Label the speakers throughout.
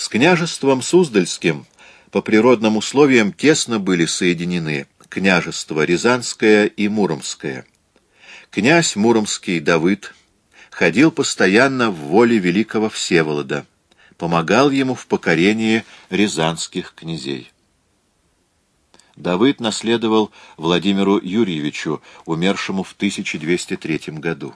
Speaker 1: С княжеством Суздальским по природным условиям тесно были соединены княжества Рязанское и Муромское. Князь Муромский Давыд ходил постоянно в воле великого Всеволода, помогал ему в покорении рязанских князей. Давыд наследовал Владимиру Юрьевичу, умершему в 1203 году.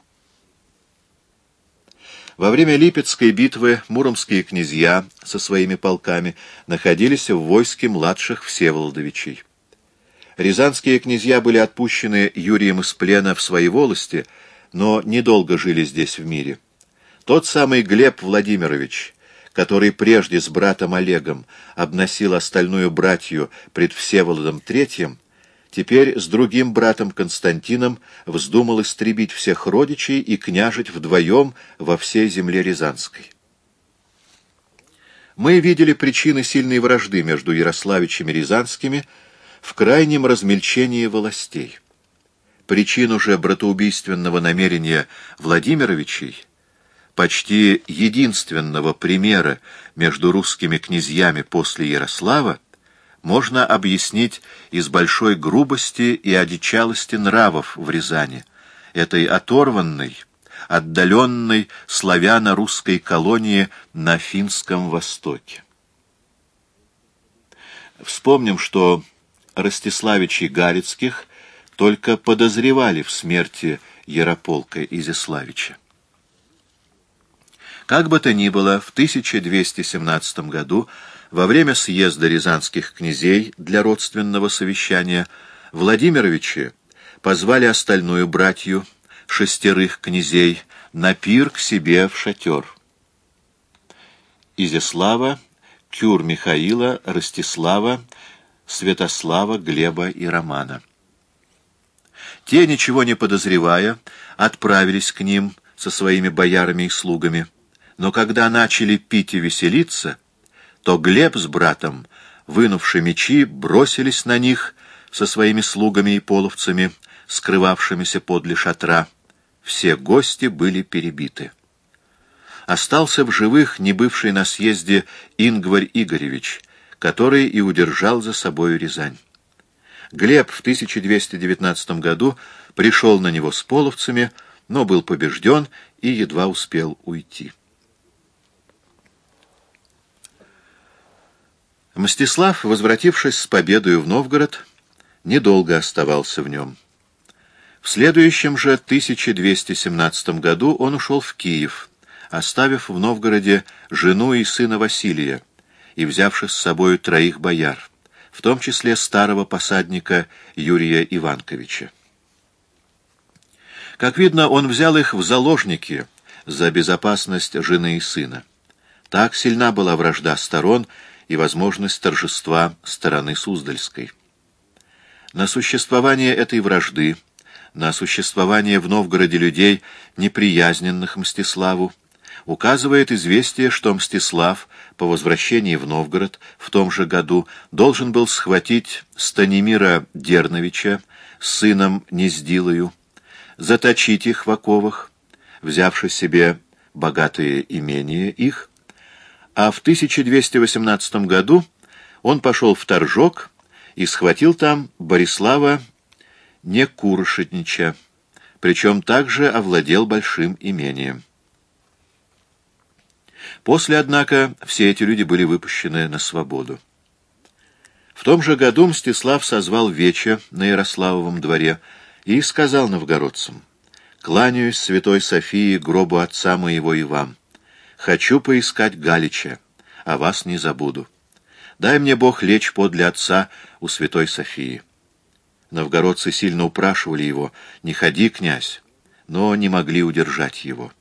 Speaker 1: Во время Липецкой битвы муромские князья со своими полками находились в войске младших Всеволодовичей. Рязанские князья были отпущены Юрием из плена в свои волости, но недолго жили здесь в мире. Тот самый Глеб Владимирович, который прежде с братом Олегом обносил остальную братью пред Всеволодом Третьим, теперь с другим братом Константином вздумал истребить всех родичей и княжить вдвоем во всей земле Рязанской. Мы видели причины сильной вражды между Ярославичами Рязанскими в крайнем размельчении властей. Причину же братоубийственного намерения Владимировичей, почти единственного примера между русскими князьями после Ярослава, можно объяснить из большой грубости и одичалости нравов в Рязани, этой оторванной, отдаленной славяно-русской колонии на Финском Востоке. Вспомним, что Ростиславичей Галицких только подозревали в смерти Ярополка Изяславича. Как бы то ни было, в 1217 году во время съезда рязанских князей для родственного совещания Владимировичи позвали остальную братью, шестерых князей, на пир к себе в шатер. Изяслава, Кюр Михаила, Ростислава, Святослава, Глеба и Романа. Те, ничего не подозревая, отправились к ним со своими боярами и слугами, но когда начали пить и веселиться, то Глеб с братом, вынувши мечи, бросились на них со своими слугами и половцами, скрывавшимися подле шатра. Все гости были перебиты. Остался в живых не бывший на съезде Ингварь Игоревич, который и удержал за собою Рязань. Глеб в 1219 году пришел на него с половцами, но был побежден и едва успел уйти. Мстислав, возвратившись с победою в Новгород, недолго оставался в нем. В следующем же 1217 году он ушел в Киев, оставив в Новгороде жену и сына Василия и взявши с собою троих бояр, в том числе старого посадника Юрия Иванковича. Как видно, он взял их в заложники за безопасность жены и сына. Так сильна была вражда сторон, и возможность торжества стороны Суздальской. На существование этой вражды, на существование в Новгороде людей, неприязненных Мстиславу, указывает известие, что Мстислав по возвращении в Новгород в том же году должен был схватить Станимира Дерновича сыном Нездилою, заточить их в оковах, взявши себе богатые имения их, а в 1218 году он пошел в Торжок и схватил там Борислава Некуршетнича, причем также овладел большим имением. После, однако, все эти люди были выпущены на свободу. В том же году Мстислав созвал вече на Ярославовом дворе и сказал новгородцам, «Кланяюсь святой Софии, гробу отца моего и вам». Хочу поискать Галича, а вас не забуду. Дай мне Бог лечь подле отца у святой Софии. Новгородцы сильно упрашивали его, не ходи, князь, но не могли удержать его.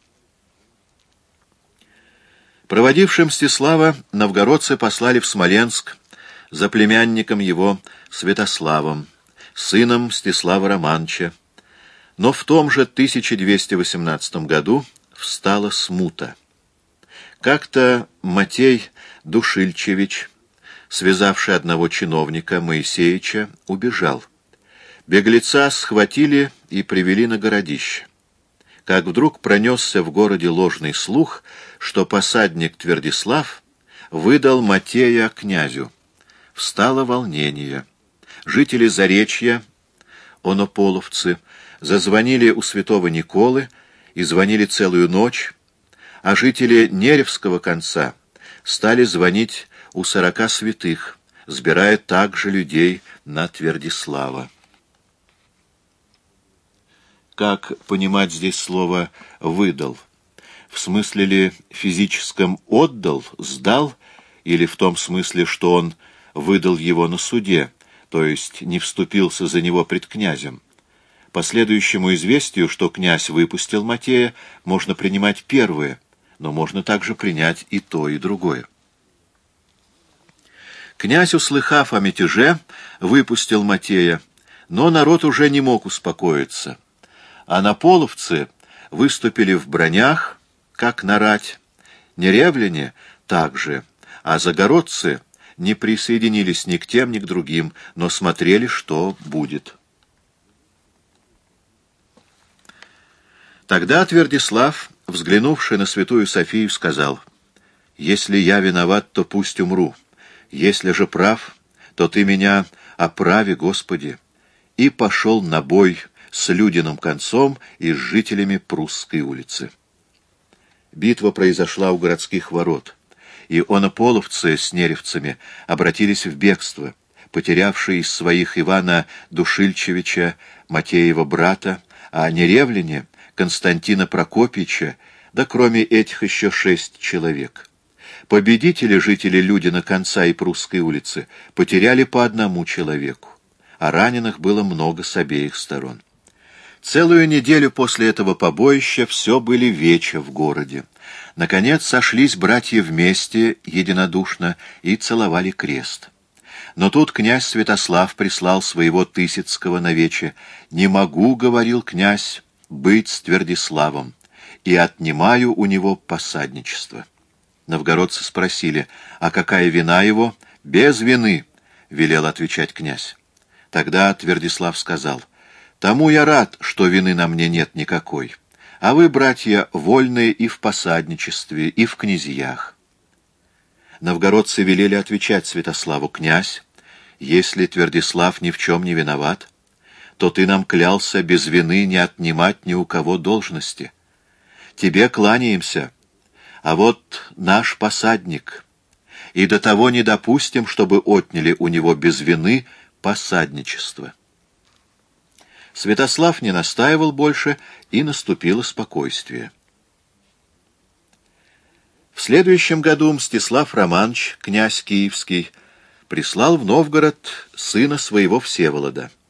Speaker 1: Проводившим Мстислава новгородцы послали в Смоленск за племянником его Святославом, сыном Мстислава Романча, но в том же 1218 году встала смута. Как-то Матей Душильчевич, связавший одного чиновника, Моисеича, убежал. Беглеца схватили и привели на городище. Как вдруг пронесся в городе ложный слух, что посадник Твердислав выдал Матея князю. Встало волнение. Жители Заречья, онополовцы, зазвонили у святого Николы и звонили целую ночь, а жители Неревского конца стали звонить у сорока святых, сбирая также людей на Твердислава. Как понимать здесь слово «выдал»? В смысле ли физическом «отдал», «сдал» или в том смысле, что он выдал его на суде, то есть не вступился за него пред князем? По следующему известию, что князь выпустил Матея, можно принимать первое, но можно также принять и то, и другое. Князь, услыхав о мятеже, выпустил Матея, но народ уже не мог успокоиться. А наполовцы выступили в бронях, как на рать, неревляне также, а загородцы не присоединились ни к тем, ни к другим, но смотрели, что будет. Тогда Твердислав, взглянувший на святую Софию, сказал, «Если я виноват, то пусть умру. Если же прав, то ты меня оправи, Господи». И пошел на бой с Людиным концом и с жителями Прусской улицы. Битва произошла у городских ворот, и онополовцы с неревцами обратились в бегство, потерявшие из своих Ивана Душильчевича, Матеева брата, а неревляне Константина Прокопича, да кроме этих еще шесть человек. Победители, жители Людина конца и Прусской улицы, потеряли по одному человеку, а раненых было много с обеих сторон. Целую неделю после этого побоища все были веча в городе. Наконец сошлись братья вместе, единодушно, и целовали крест. Но тут князь Святослав прислал своего Тысяцкого на вече. «Не могу, — говорил князь, — быть с Твердиславом, и отнимаю у него посадничество». Новгородцы спросили, а какая вина его? «Без вины», — велел отвечать князь. Тогда Твердислав сказал — Тому я рад, что вины на мне нет никакой. А вы, братья, вольные и в посадничестве, и в князьях. Новгородцы велели отвечать Святославу, «Князь, если Твердислав ни в чем не виноват, то ты нам клялся без вины не отнимать ни у кого должности. Тебе кланяемся, а вот наш посадник, и до того не допустим, чтобы отняли у него без вины посадничество». Святослав не настаивал больше, и наступило спокойствие. В следующем году Мстислав Романович, князь Киевский, прислал в Новгород сына своего Всеволода —